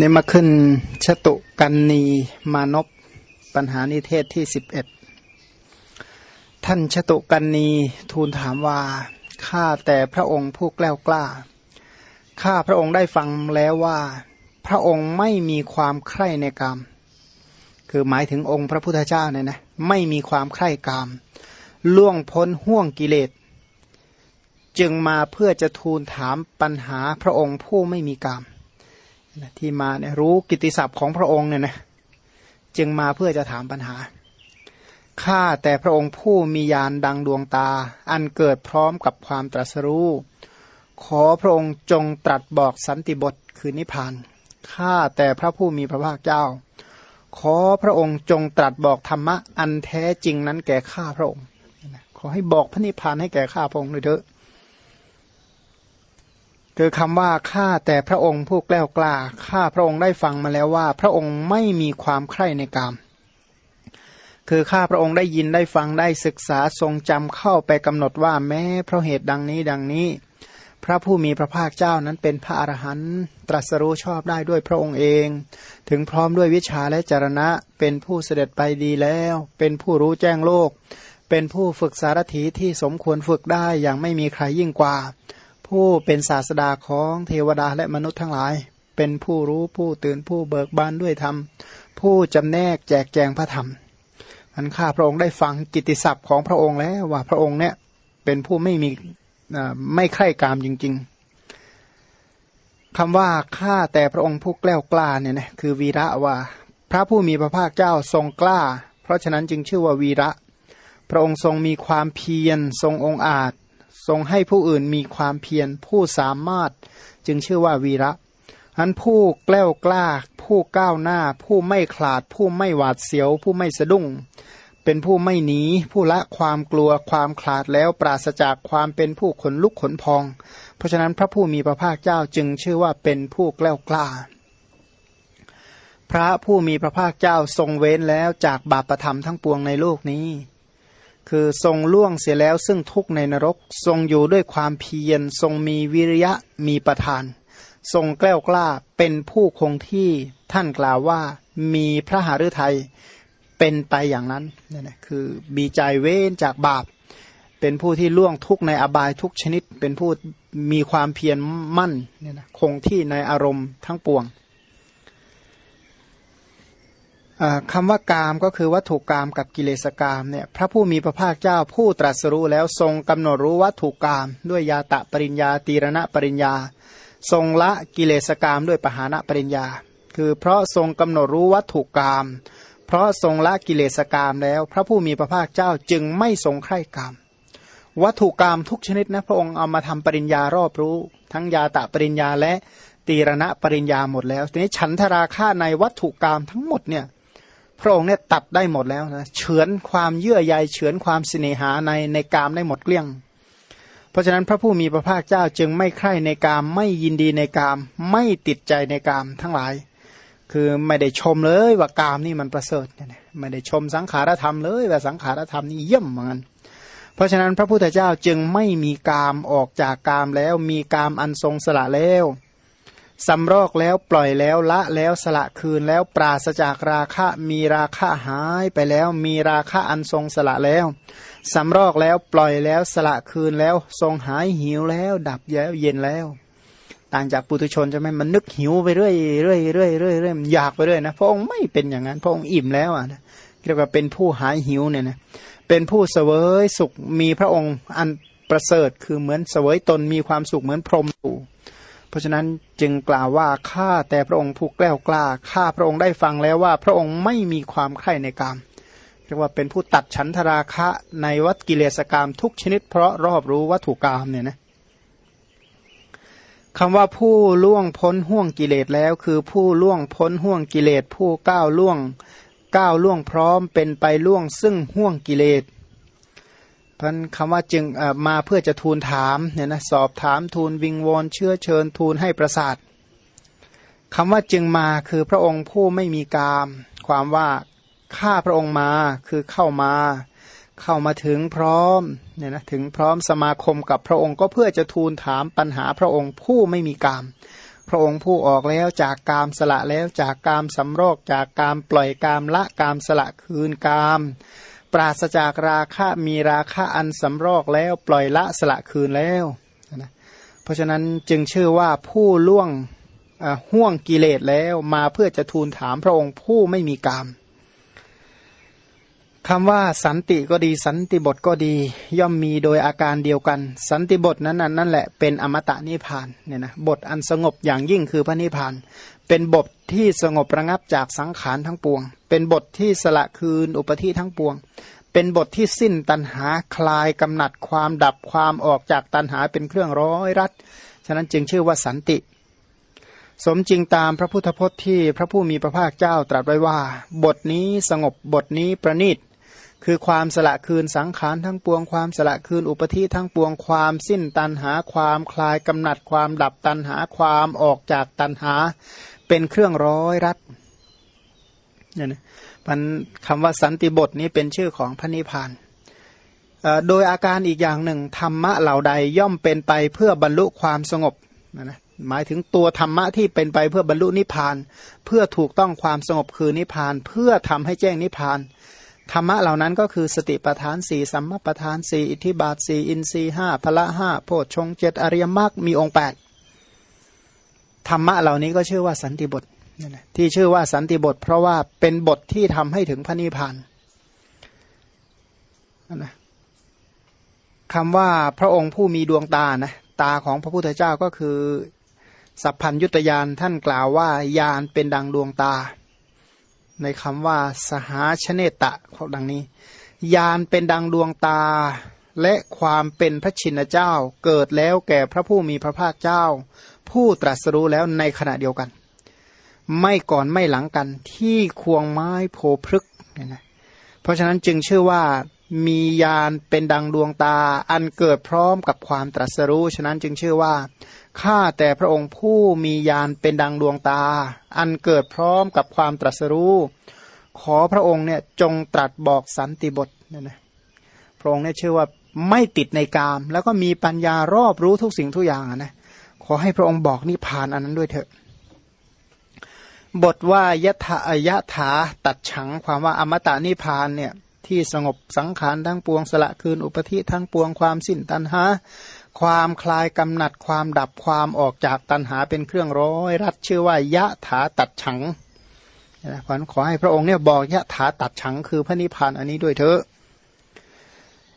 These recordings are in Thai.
นี่มาขึ้นชตุกันนีมานพปัญหานิเทศที่สิบเอ็ดท่านชตุกันนีทูลถามว่าข้าแต่พระองค์ผู้แกล้วกล้าข้าพระองค์ได้ฟังแล้วว่า พระองค์ไม่มีความใคร่ในกาม คือหมายถึงองค์พระพุทธเจ้าเนี่ยนะไม่มีความใคร่กาม ล่วงพ้นห่วงกิเลส จึงมาเพื่อจะทูลถามปัญหาพระองค์ผู้ไม่มีกาม ที่มาเนี่ยรู้กิติศัพท์ของพระองค์เนี่ยนะจึงมาเพื่อจะถามปัญหา ข้าแต่พระองค์ผู้มียานดังดวงตา อันเกิดพร้อมกับความตรัสรู้ ขอพระองค์จงตรัสบอกสันติบทคือนิพพาน ข้าแต่พระผู้มีพระภาคเจ้า ขอพระองค์จงตรัสบอกธรรมะอันแท้จริงนั้นแก่ข้าพระองค์ ขอให้บอกพระนิพพานให้แก่ข้าพระองค์เลยเถอะ คือคำว่าข้าแต่พระองค์ผู้แกล้วกล้าข้าพระองค์ได้ฟังมาแล้วว่า พระองค์ไม่มีความใคร่ในกามคือข้าพระองค์ได้ยินได้ฟังได้ศึกษาทรงจำเข้าไปกำหนดว่าแม้เพราะเหตุดังนี้ดังนี้ พระผู้มีพระภาคเจ้านั้นเป็นพระอรหันต์ตรัสรู้ชอบได้ด้วยพระองค์เอง ถึงพร้อมด้วยวิชาและจรณะเป็นผู้เสด็จไปดีแล้ว เป็นผู้รู้แจ้งโลก เป็นผู้ฝึกสารถีที่สมควรฝึกได้อย่างไม่มีใครยิ่งกว่า ผู้เป็นศาสดาของเทวดาและมนุษย์ทั้งหลาย เป็นผู้รู้ผู้ตื่นผู้เบิกบานด้วยธรรม ผู้จำแนกแจกแจงพระธรรมอันข้าพระองค์ได้ฟังกิติศัพท์ของพระองค์แล้วว่าพระองค์เนี่ยเป็นผู้ไม่มีไม่ใคร่กามจริง ๆคำว่าข้าแต่พระองค์ผู้แกล้วกล้าเนี่ยนะคือวีระว่า พระผู้มีพระภาคเจ้าทรงกล้า เพราะฉะนั้นจึงชื่อว่าวีระ พระองค์ทรงมีความเพียรทรงองอาจ ทรงให้ผู้อื่นมีความเพียรผู้สามารถจึงชื่อว่าวีระอันผู้แกล้วกล้า ผู้ก้าวหน้า ผู้ไม่ขลาด ผู้ไม่หวาดเสียว ผู้ไม่สะดุ้ง เป็นผู้ไม่หนี ผู้ละความกลัวความขลาดแล้วปราศจากความเป็นผู้ขนลุกขนพอง เพราะฉะนั้นพระผู้มีพระภาคเจ้าจึงชื่อว่าเป็นผู้แกล้วกล้า พระผู้มีพระภาคเจ้าทรงเว้นแล้วจากบาปประธรรมทั้งปวงในโลกนี้ คือทรงล่วงเสียแล้วซึ่งทุกในนรก ทรงอยู่ด้วยความเพียร ทรงมีวิริยะมีประทาน ทรงแกล้วกล้าเป็นผู้คงที่ท่านกล่าวว่ามีพระหฤทัยเป็นไปอย่างนั้นนี่นะคือมีใจเว้นจากบาป เป็นผู้ที่ล่วงทุกในอบายทุกชนิด เป็นผู้มีความเพียรมั่นเนี่ยนะคงที่ในอารมณ์ทั้งปวง คำว่ากามก็คือวัตถุกามกับกิเลสกามเนี่ยพระผู้มีพระภาคเจ้าผู้ตรัสรู้แล้วทรงกำหนดรู้วัตถุกาม ด้วยยาตะปริญญาตีรณะปริญญา ทรงละกิเลสกามด้วยปหานะปริญญา คือเพราะทรงกำหนดรู้วัตถุกาม เพราะทรงละกิเลสกามแล้ว พระผู้มีพระภาคเจ้าจึงไม่ทรงใคร่กาม วัตถุกามทุกชนิดนะพระองค์เอามาทำปริญญารอบรู้ ทั้งยาตะปริญญาและตีรณะปริญญาหมดแล้วทีนี้ฉันทราค่าในวัตถุกามทั้งหมดเนี่ย พระองค์เนี่ยตัดได้หมดแล้วนะเฉือนความเยื่อใยเฉือนความสิเนหาในในกามได้หมดเกลี้ยง เพราะฉะนั้นพระผู้มีพระภาคเจ้าจึงไม่ใคร่ในกามไม่ยินดีในกาม ไม่ติดใจในกามทั้งหลาย คือไม่ได้ชมเลยว่ากามนี่มันประเสริฐไม่ได้ชมสังขารธรรมเลยว่าสังขารธรรมนี่เยี่ยมเหมือนกันเพราะฉะนั้นพระพุทธเจ้าจึงไม่มีกามออกจากกามแล้วมีกามอันทรงสละแล้ว สำรอกแล้วปล่อยแล้วละแล้วสละคืนแล้วปราศจากราคะมีราคะหายไปแล้ว มีราคะอันทรงสละแล้วสำรอกแล้วปล่อยแล้วสละคืนแล้ว ทรงหายหิวแล้ว ดับแล้วเย็นแล้ว ต่างจากปุถุชนจะไหมมันนึกหิวไปเรื่อยเรื่อยเรื่อยเรื่อยเรื่อยอยากไปเรื่อยนะพระองค์ไม่เป็นอย่างนั้นพระองค์อิ่มแล้วอะนะเรียกว่าเป็นผู้หายหิวเนี่ยนะเป็นผู้เสวยสุขมีพระองค์อันประเสริฐคือเหมือนเสวยตนมีความสุขเหมือนพรหมอยู่ เพราะฉะนั้นจึงกล่าวว่าข้าแต่พระองค์ผู้แกล้วกล้าข้าพระองค์ได้ฟังแล้วว่า พระองค์ไม่มีความใคร่ในกามเรียกว่าเป็นผู้ตัดฉันทราคะในวัดกิเลสกรรมทุกชนิด เพราะรอบรู้วัตถุกรรมเนี่ยนะคำว่าผู้ล่วงพ้นห่วงกิเลสแล้ว คือผู้ล่วงพ้นห่วงกิเลสผู้ก้าวล่วงก้าวล่วงพร้อมเป็นไปล่วงซึ่งห่วงกิเลส พันคำว่าจึงมาเพื่อจะทูลถามเนี่ยนะสอบถามทูลวิงวอนเชื้อเชิญทูลให้ประสาทคำว่าจึงมาคือพระองค์ผู้ไม่มีกาม ความว่าข้าพระองค์มาคือเข้ามา เข้ามาถึงพร้อมเนี่ยนะถึงพร้อมสมาคมกับพระองค์ก็เพื่อจะทูลถามปัญหาพระองค์ผู้ไม่มีกาม พระองค์ผู้ออกแล้วจากกามสละแล้วจากกามสำรอกจากกามปล่อยกามละกามสละคืนกาม ปราศจากราคะมีราคะอันสำรอกแล้วปล่อยละสละคืนแล้วนะเพราะฉะนั้นจึงชื่อว่าผู้ล่วงห่วงกิเลสแล้วมาเพื่อจะทูลถามพระองค์ผู้ไม่มีกามคำว่าสันติก็ดีสันติบทก็ดี ย่อมมีโดยอาการเดียวกัน สันติบทนั้นนั่นแหละเป็นอมตะนิพานเนี่ยนะบทอันสงบอย่างยิ่งคือพระนิพาน เป็นบทที่สงบระงับจากสังขารทั้งปวง เป็นบทที่สละคืนอุปธิทั้งปวง เป็นบทที่สิ้นตันหาคลายกำหนัดความดับความออกจากตันหาเป็นเครื่องร้อยรัด ฉะนั้นจึงชื่อว่าสันติ สมจริงตามพระพุทธพจน์ที่พระผู้มีพระภาคเจ้าตรัสไว้ว่า บทนี้สงบบทนี้ประณีต คือความสละคืนสังขารทั้งปวงความสละคืนอุปธิทั้งปวงความสิ้นตันหาความคลายกำหนัดความดับตันหาความออกจากตันหา เป็นเครื่องร้อยรัดเนี่ยนะมันคำว่าสันติบทนี้เป็นชื่อของพระนิพพานโดยอาการอีกอย่างหนึ่ง ธรรมะเหล่าใดย่อมเป็นไปเพื่อบรรลุความสงบนะนะหมายถึงตัวธรรมะที่เป็นไปเพื่อบรรลุนิพพาน เพื่อถูกต้องความสงบคือนิพพาน เพื่อทำให้แจ้งนิพพาน ธรรมะเหล่านั้นก็คือสติปทานสี่สัมมาปทานสี่อิทธิบาทสี่อินทรีห้าพละห้าโพชฌงเจ็ดอริยมรรคมีองค์แปดธรรมะเหล่านี้ก็ชื่อว่าสันติบทที่ชื่อว่าสันติบท เพราะว่าเป็นบทที่ทำให้ถึงพระนิพพานนะคำว่าพระองค์ผู้มีดวงตานะตาของพระพุทธเจ้าก็คือ สัพพัญยุตยานท่านกล่าวว่ายานเป็นดังดวงตา ในคำว่าสหาชเนตะเขาดังนี้ ยานเป็นดังดวงตา และความเป็นพระชินเจ้า เกิดแล้วแก่พระผู้มีพระภาคเจ้า ผู้ตรัสรู้แล้วในขณะเดียวกัน ไม่ก่อนไม่หลังกันที่ควงไม้โพพฤกเนี่ยนะเพราะฉะนั้นจึงชื่อว่ามียานเป็นดังดวงตา อันเกิดพร้อมกับความตรัสรู้ ฉะนั้นจึงชื่อว่า ข้าแต่พระองค์ผู้มียานเป็นดังดวงตา อันเกิดพร้อมกับความตรัสรู้ ขอพระองค์เนี่ยจงตรัสบอกสันติบทเนี่ยนะพระองค์เนี่ยชื่อว่าไม่ติดในกาม แล้วก็มีปัญญารอบรู้ทุกสิ่งทุกอย่างนะขอให้พระองค์บอกนิพพานอันนั้นด้วยเถอะ บทว่ายะถายะถาตัดฉังความว่าอมตะนิพพานเนี่ยที่สงบสังขารทั้งปวงสละคืนอุปธิทั้งปวงความสิ้นตันหา ความคลายกำหนัดความดับความออกจากตันหาเป็นเครื่องร้อยรัดชื่อว่ายะถาตัดฉังนะขอขอให้พระองค์เนี่ยบอกยะถาตัดฉังคือพระนิพพานอันนี้ด้วยเถอะ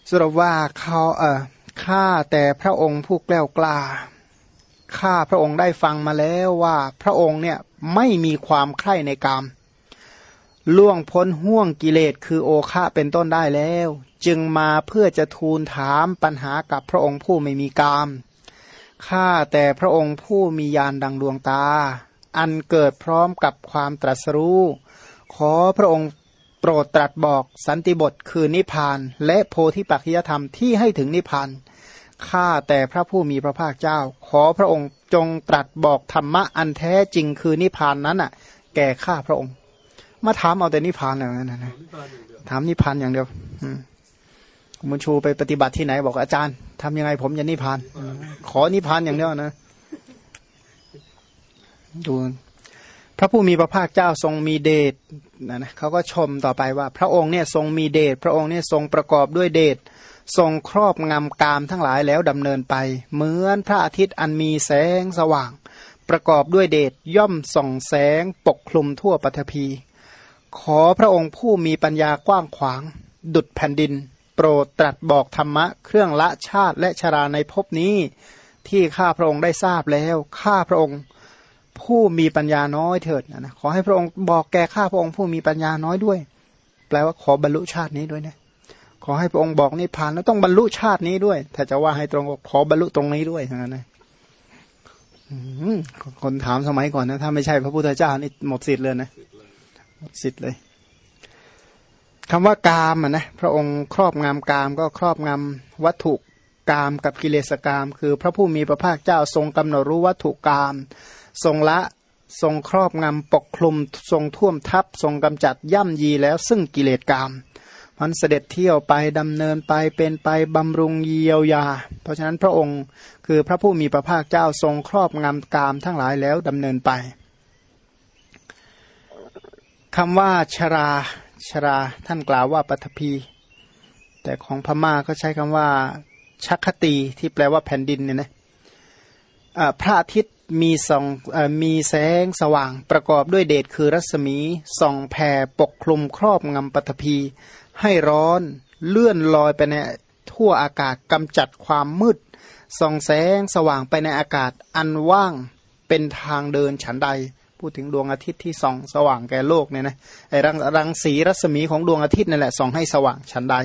สรุปว่าเขาเออข้าแต่พระองค์ผู้แกล้วกล้าข้าพระองค์ได้ฟังมาแล้วว่าพระองค์เนี่ยไม่มีความใคร่ในกามล่วงพ้นห่วงกิเลสคือโอฆะเป็นต้นได้แล้ว จึงมาเพื่อจะทูลถามปัญหากับพระองค์ผู้ไม่มีกามข้าแต่พระองค์ผู้มียานดังดวงตา อันเกิดพร้อมกับความตรัสรู้ ขอพระองค์โปรดตรัสบอกสันติบทคือนิพพาน และโพธิปัจจยธรรมที่ให้ถึงนิพพานข้าแต่พระผู้มีพระภาคเจ้า ขอพระองค์จงตรัสบอกธรรมะอันแท้จริงคือนิพพานนั้นอะ แก่ข้าพระองค์ มาถามเอาแต่นิพพานอย่างนั้นนะถามนิพพานอย่างเดียวมุ นชูไปปฏิบัติที่ไหนบอกอาจารย์ทำยังไงผมจะนิพพาน ขอนิพพานอย่างเดียวนะดูพระผู้มีพระภาคเจ้าทรงมีเดชนะนะเขาก็ชมต่อไปว่า พระองค์เนี่ยทรงมีเดชพระองค์เนี่ยทรงประกอบด้วยเดชทรงครอบงำกามทั้งหลายแล้วดำเนินไป เหมือนพระอาทิตย์อันมีแสงสว่าง ประกอบด้วยเดชย่อมส่องแสงปกคลุมทั่วปฐพี ขอพระองค์ผู้มีปัญญากว้างขวาง ดุดแผ่นดิน โปรดตรัสบอกธรรมะเครื่องละชาติและชราในภพนี้ ที่ข้าพระองค์ได้ทราบแล้วข้าพระองค์ผู้มีปัญญาน้อยเถิดนะขอให้พระองค์บอกแก่ข้าพระองค์ผู้มีปัญญาน้อยด้วย แปลว่าขอบรรลุชาตินี้ด้วยนะขอให้พระองค์บอกนิพพานแล้วต้องบรรลุชาตินี้ด้วย ถ้าจะว่าให้ตรงขอบรรลุตรงนี้ด้วยอย่างนั้นนะคนถามสมัยก่อนนะ ถ้าไม่ใช่พระพุทธเจ้านี่หมดสิทธิ์เลยนะสิทธิ์เลย คำว่ากามอะนะพระองค์ครอบงำกามก็ครอบงำวัตถุกามกับกิเลสกาม คือพระผู้มีพระภาคเจ้าทรงกำหนดรู้วัตถุกาม ทรงละทรงครอบงำปกคลุมทรงท่วมทับทรงกำจัดย่ำยีแล้วซึ่งกิเลสกามมันเสด็จเที่ยวไปดำเนินไปเป็นไปบำรุงเยียวยา เพราะฉะนั้นพระองค์คือพระผู้มีพระภาคเจ้าทรงครอบงำกามทั้งหลายแล้วดำเนินไปคำว่าชรา ชรา ท่านกล่าวว่าปัทภีแต่ของพม่าก็ใช้คำว่า ชักคตีที่แปลว่าแผ่นดินเนี่ยนะพระอาทิตย์มีส่องมีแสงสว่างประกอบด้วยเดชคือรัศมีส่องแผ่ปกคลุมครอบงำปฐพีให้ร้อนเลื่อนลอยไปในทั่วอากาศกำจัดความมืด ส่องแสงสว่างไปในอากาศอันว่างเป็นทางเดินฉันใด พูดถึงดวงอาทิตย์ที่ส่องสว่างแก่โลกเนี่ยนะไอ้รังรังสีรัศมีของดวงอาทิตย์นั่นแหละส่องให้สว่างฉันใด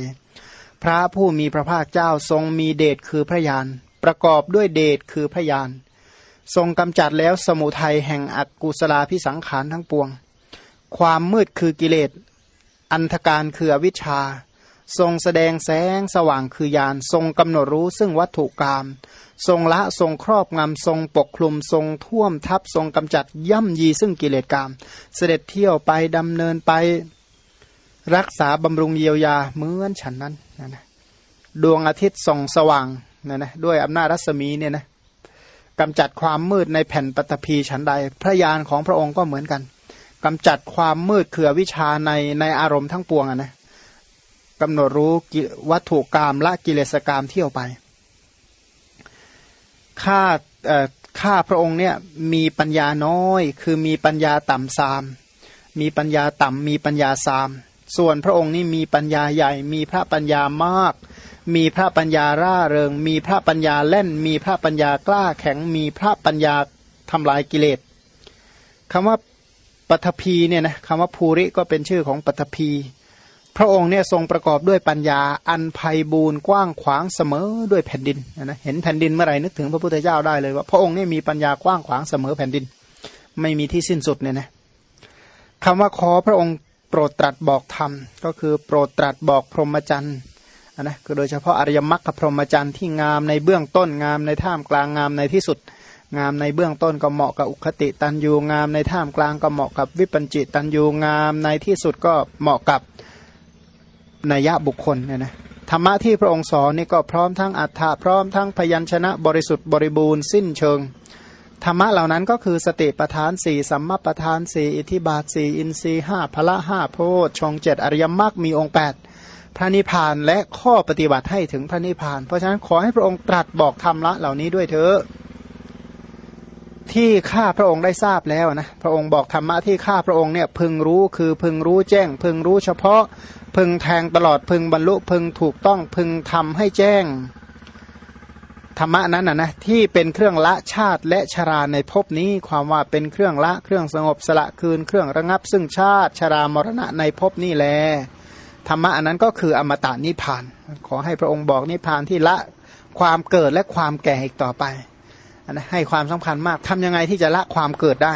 พระผู้มีพระภาคเจ้าทรงมีเดชคือพระยาน ประกอบด้วยเดชคือพระยาน ทรงกำจัดแล้วสมุทัยแห่งอกุศลาพิสังขารทั้งปวง ความมืดคือกิเลสอันธการคืออวิชชา ทรงแสดงแสงสว่างคือยานทรงกำหนดรู้ซึ่งวัตถุกรรมทรงละทรงครอบงำทรงปกคลุมทรงท่วมทับทรงกำจัดย่ำยีซึ่งกิเลสกรรมเสด็จเที่ยวไปดำเนินไปรักษาบำรุงเยียวยาเหมือนฉันนั้นนะดวงอาทิตย์ส่องสว่างนะนะด้วยอำนาจรัศมีเนี่ยนะกำจัดความมืดในแผ่นปฐพีฉันใด พระยานของพระองค์ก็เหมือนกันกำจัดความมืดเขื่อวิชาในในอารมณ์ทั้งปวงอะนะ กำหนดรู้วัตถุกรรมละกิเลสกรรมเที่ยวไปข้าข้าพระองค์เนี่ยมีปัญญาน้อย คือมีปัญญาต่ำซาม มีปัญญาต่ำมีปัญญาซาม ส่วนพระองค์นี่มีปัญญาใหญ่ มีพระปัญญามาก มีพระปัญญาร่าเริง มีพระปัญญาเล่น มีพระปัญญากล้าแข็ง มีพระปัญญาทำลายกิเลสคำว่าปัทภีเนี่ยนะคำว่าภูริก็เป็นชื่อของปัทภี พระองค์เนี่ยทรงประกอบด้วยปัญญาอันภัยบูนกว้างขวางเสมอด้วยแผ่นดินนะเห็นแผ่นดินเมื่อไหร่นึกถึงพระพุทธเจ้าได้เลยว่าพระองค์เนี่ยมีปัญญากว้างขวางเสมอแผ่นดิน ไม่มีที่สิ้นสุดเนี่ยนะคำว่าขอพระองค์โปรดตรัสบอกธรรม ก็คือโปรดตรัสบอกพรหมจรรย์นะก็โดยเฉพาะอริยมรรคพรหมจรรย์ที่งามในเบื้องต้นงามในท่ามกลางงามในที่สุด งามในเบื้องต้นก็เหมาะกับอุคติตันยูงามในท่ามกลางก็เหมาะกับวิปัญจิตันยูงามในที่สุดก็เหมาะกับ นัยยะบุคคลเนี่ยนะธรรมะที่พระองค์สอนนี่ก็พร้อมทั้งอัฏฐะพร้อมทั้งพยัญชนะบริสุทธิ์บริบูรณ์สิ้นเชิง ธรรมะเหล่านั้นก็คือสติปทานสี่สัมมาปทานสี่อิทิบาทสี่อินทรีห้าพละห้าโพชฌงเจ็ดอริยมรรคมีองค์แปดพระนิพพานและข้อปฏิบัติให้ถึงพระนิพพาน เพราะฉะนั้นขอให้พระองค์ตรัสบอกธรรมละเหล่านี้ด้วยเถอะ ที่ข้าพระองค์ได้ทราบแล้วนะพระองค์บอกธรรมะที่ข้าพระองค์เนี่ยพึงรู้คือพึงรู้แจ้ง พึงรู้เฉพาะ พึงแทงตลอดพึงบรรลุพึงถูกต้องพึงทำให้แจ้งธรรมะนั้นนะนะที่เป็นเครื่องละชาติและชราในภพนี้ความว่าเป็นเครื่องละเครื่องสงบสละคืนเครื่องระงับ ซึ่งชาติชรามรณะในภพนี้แลธรรมะอันนั้นก็คืออมตะนิพพาน ขอให้พระองค์บอกนิพพานที่ละความเกิดและความแก่อีกต่อไป นะให้ความสำคัญมากทำยังไงที่จะละความเกิดได้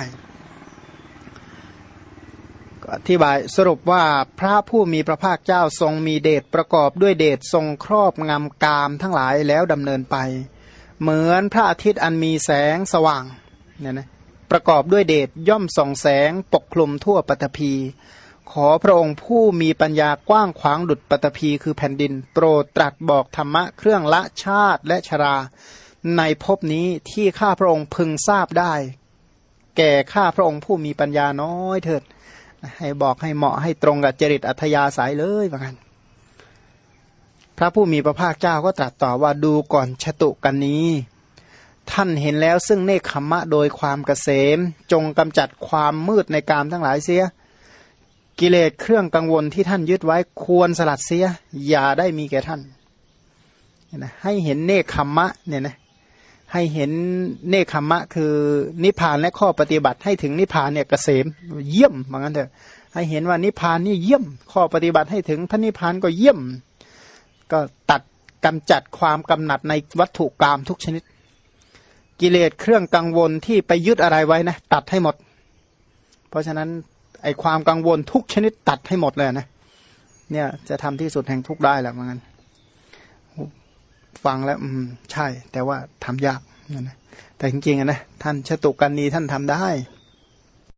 อธิบายสรุปว่าพระผู้มีพระภาคเจ้าทรงมีเดชประกอบด้วยเดชทรงครอบงำกามทั้งหลายแล้วดำเนินไป เหมือนพระอาทิตย์อันมีแสงสว่างเนี่ยนะประกอบด้วยเดชย่อมส่องแสงปกคลุมทั่วปฐพีขอพระองค์ผู้มีปัญญากว้างขวางดุจปตพีคือแผ่นดิน โปรดตรัสบอกธรรมะเครื่องละชาติและชรา ในภพนี้ที่ข้าพระองค์พึงทราบได้ แก่ข้าพระองค์ผู้มีปัญญาน้อยเถิด ให้บอกให้เหมาะให้ตรงกับจริตอัธยาศัยเลยว่ากันพระผู้มีพระภาคเจ้าก็ตรัสต่อว่าดูก่อนชตุกันนี้ ท่านเห็นแล้วซึ่งเนคขมะโดยความเกษม จงกำจัดความมืดในกามทั้งหลายเสีย กิเลสเครื่องกังวลที่ท่านยึดไว้ควรสลัดเสีย อย่าได้มีแก่ท่านนะให้เห็นเนคขมะเนี่ยนะ ให้เห็นเนคขมะ คือนิพพานและข้อปฏิบัติให้ถึงนิพพานเนี่ยเกษมเยี่ยมเหมือนกันเถอะให้เห็นว่านิพพานนี่เยี่ยม ข้อปฏิบัติให้ถึงพระนิพพานก็เยี่ยม ก็ตัดกำจัดความกำหนัดในวัตถุกรรมทุกชนิด กิเลสเครื่องกังวลที่ไปยึดอะไรไว้นะตัดให้หมด เพราะฉะนั้นไอความกังวลทุกชนิดตัดให้หมดเลยนะเนี่ยจะทำที่สุดแห่งทุกได้แหละเหมือนกัน ฟังแล้ว อืม ใช่ แต่ว่าทำยากนะแต่จริงๆนะท่านชตุกันนีท่านทำได้